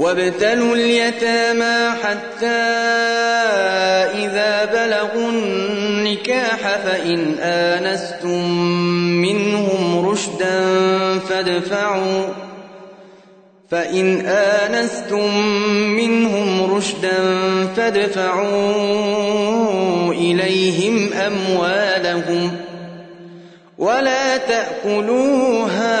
وابتلوا اليتامى حتى إذا بلغوا النكاح فإن آنستم منهم رشدا فادفعوا فإن آنستم منهم رشدا فادفعوا إليهم أموالهم ولا تأكلوها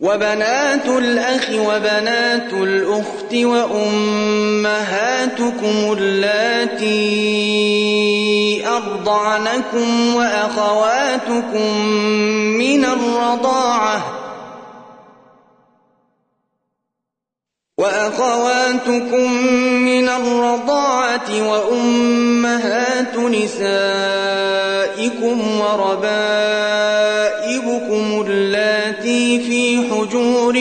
وبنات الأخ وبنات الأخت وأمهاتكم اللاتي أرضعنكم وأخواتكم من الرضاعة وأخواتكم من الرضاعة وأمهات نسائكم وربائبكم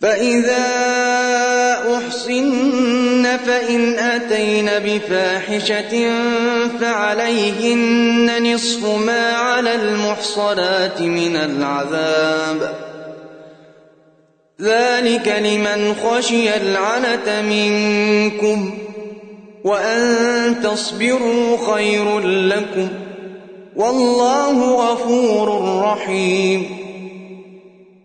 فإذا أحصن فإن أتين بفاحشة فعليهن نصف ما على المحصنات من العذاب. ذلك لمن خشي العنة منكم وأن تصبروا خير لكم. والله غفور رحيم.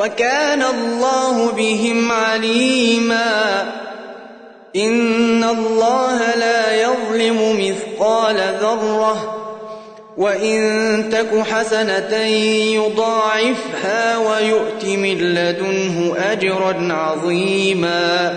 وكان الله بهم عليما. إن الله لا يظلم مثقال ذرة وإن تك حسنة يضاعفها ويؤت من لدنه أجرا عظيما.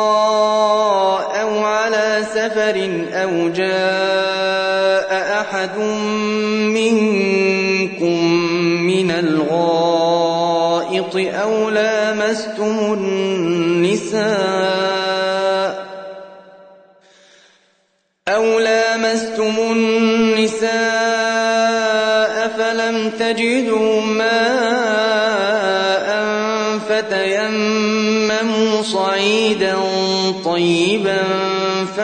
سفر أو جاء أحد منكم من الغائط أو لامستم النساء أو لامستم النساء فلم تجدوا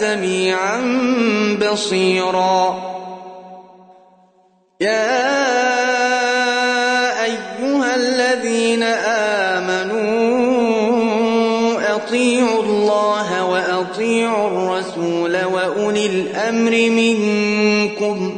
سميعا بصيرا. يا أيها الذين آمنوا أطيعوا الله وأطيعوا الرسول وأولي الأمر منكم.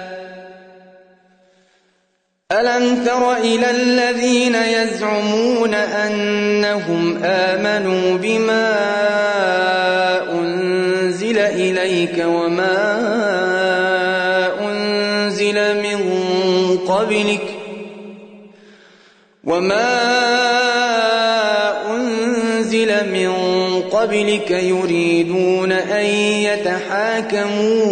ألم تر إلى الذين يزعمون أنهم آمنوا بما أنزل إليك وما أنزل من قبلك وما أنزل من قبلك يريدون أن يتحاكموا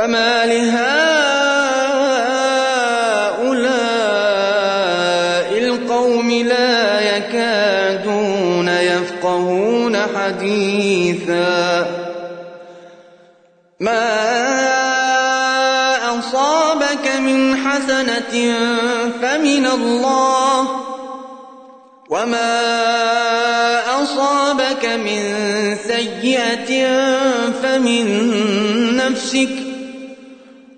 فما لهؤلاء القوم لا يكادون يفقهون حديثا. ما أصابك من حسنة فمن الله وما أصابك من سيئة فمن نفسك.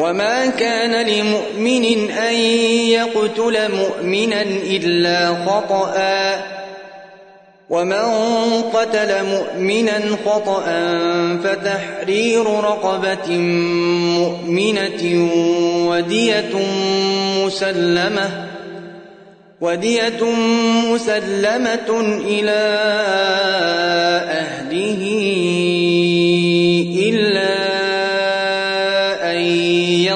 وما كان لمؤمن أن يقتل مؤمنا إلا خطأ ومن قتل مؤمنا خطأ فتحرير رقبة مؤمنة ودية مسلمة ودية مسلمة إلى أهله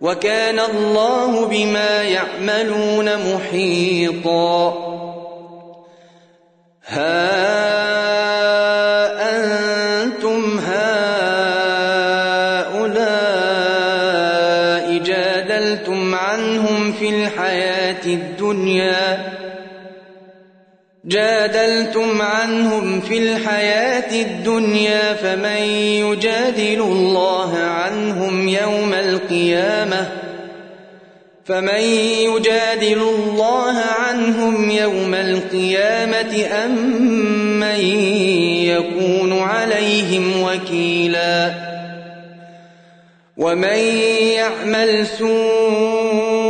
وكان الله بما يعملون محيطا. جادلتم عنهم في الحياة الدنيا فمن يجادل الله عنهم يوم القيامة؟ فمن يجادل الله عنهم يوم القيامة أم من يكون عليهم وكيلا؟ ومن يعمل سوءا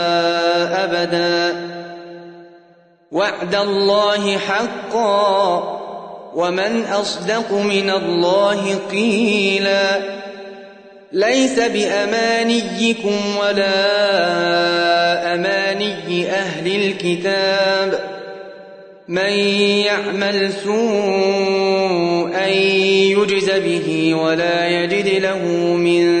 أبدا. وعد الله حقا ومن أصدق من الله قيلا. ليس بأمانيكم ولا أماني أهل الكتاب. من يعمل سوءا يجز به ولا يجد له من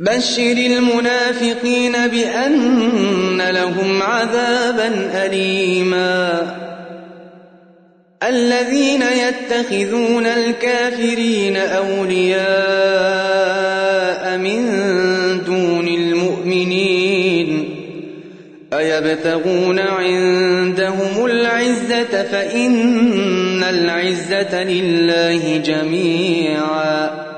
بشر المنافقين بأن لهم عذابا أليما. الذين يتخذون الكافرين أولياء من دون المؤمنين أيبتغون عندهم العزة فإن العزة لله جميعا.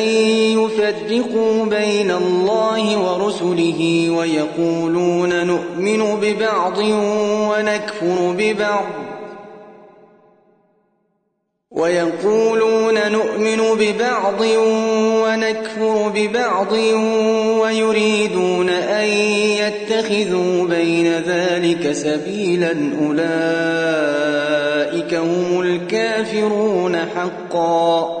يفرقوا بين الله ورسله ويقولون نؤمن ببعض ونكفر ببعض ويقولون نؤمن ببعض ونكفر ببعض ويريدون أن يتخذوا بين ذلك سبيلا أولئك هم الكافرون حقا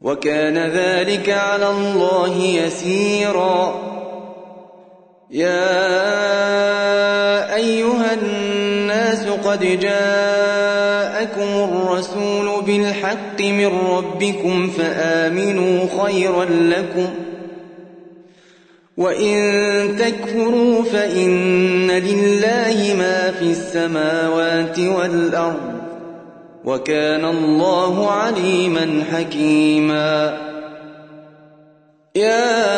وكان ذلك على الله يسيرا. يا أيها الناس قد جاءكم الرسول بالحق من ربكم فآمنوا خيرا لكم وإن تكفروا فإن لله ما في السماوات والأرض وكان الله عليما حكيما. يا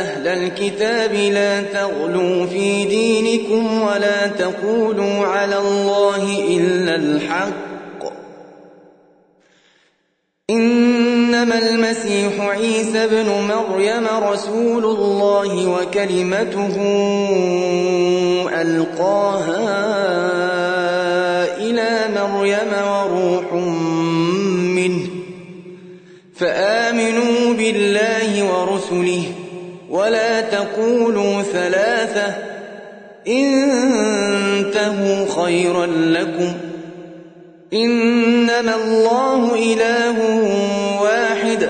أهل الكتاب لا تغلوا في دينكم ولا تقولوا على الله إلا الحق. إنما المسيح عيسى بن مريم رسول الله وكلمته ألقاها مريم وروح منه فآمنوا بالله ورسله ولا تقولوا ثلاثة انتهوا خيرا لكم إنما الله إله واحد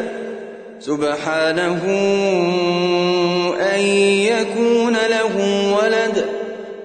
سبحانه أن يكون له ولد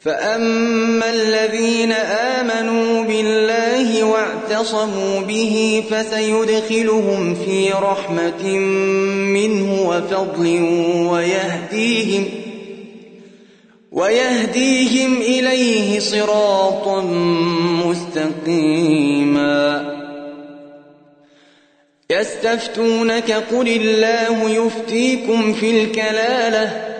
فأما الذين آمنوا بالله واعتصموا به فسيدخلهم في رحمة منه وفضل ويهديهم ويهديهم إليه صراطا مستقيما يستفتونك قل الله يفتيكم في الكلاله